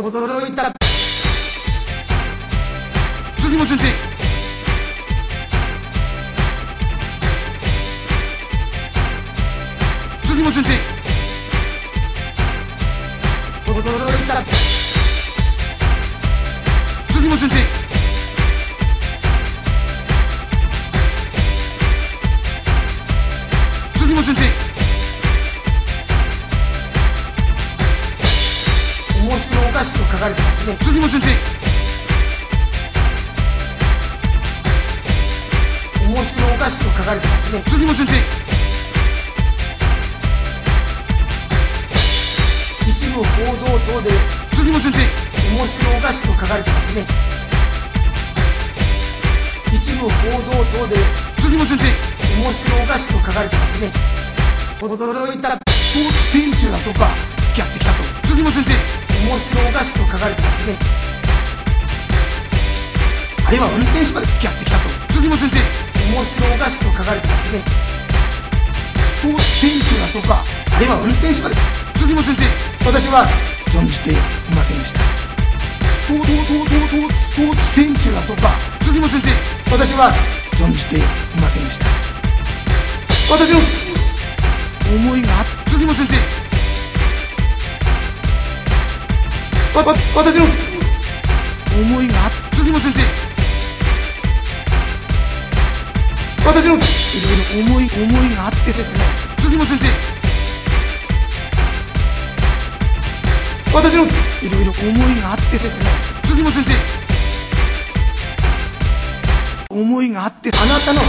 驚いた。杉本先生。杉本先生。驚いた。杉本先生。書かれてますね。杉本先生。面白おかしく書かれてますね。杉本先生。一部報道等で杉本先生。面白おかしく書かれてますね。一部報道等で杉本先生。面白おかしく書かれてますね。驚いた。スポーツ選手だとか付き合ってきたと。杉本先生かしく書かれてますね。あるいは運転手まで付き合ってきたと。杉本先生面白おかしく書かれてますね。スポーツ選手だとかあるいは運転手まで杉本先生私は存じていませんでした。スポーツスポーツスポーツ選手だとか杉本先生私は存じていませんでした。私の思いがあっ杉本先生わわ私の。思いがあっ杉本先生。私の。いろいろ思い思いがあってですね。杉本先生。私の。いろいろ思いがあってですね。杉本先生。思いがあって。あなたの。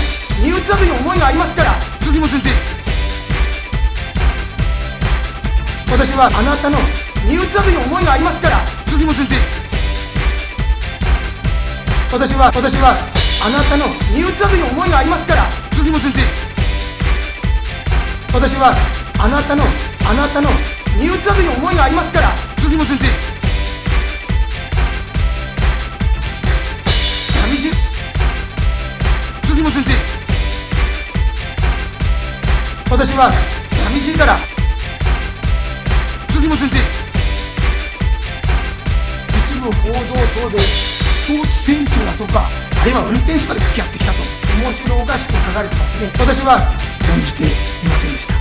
身内だという思いがありますから。杉本先生。私はあなたの身内だという思いがありますから。杉本先生私は私はあなたの身内だという思いがありますから。杉本先生私はあなたのあなたの身内だという思いがありますから。杉本先生寂しい。杉本先生私は寂しいからでスポーツ選手だとかあるいは運転手まで付き合ってきたと。面白おかしく書かれてますね。私は存じていませんでした。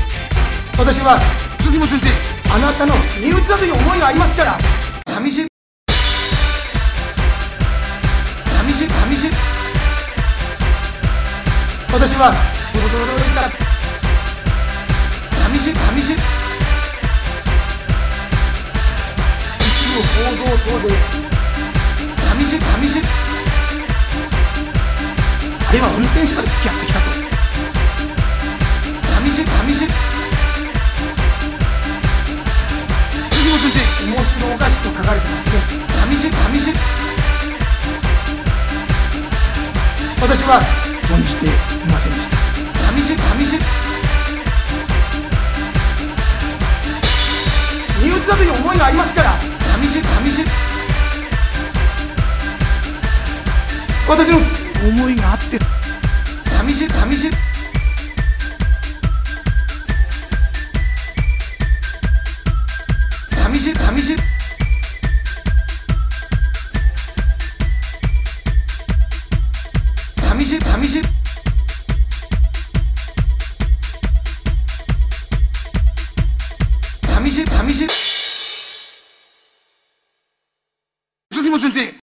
私は杉本先生あなたの身内だという思いがありますから。寂しい。寂しい寂しい。私は驚いた寂しい寂しい。一部報道等で寂しい寂しいあるいは運転手まで付き合ってきたと。寂しい寂しい杉本先生面白おかしく書かれてますね。寂しい寂しい私は存じていませんでした。寂しい寂しい身内だという思いがありますから寂しい寂しい私の思いがあって寂しい寂しい寂しい寂しい寂しい寂しい寂しい寂しい杉本先生